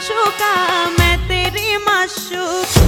माशूका मैं तेरी माशूका।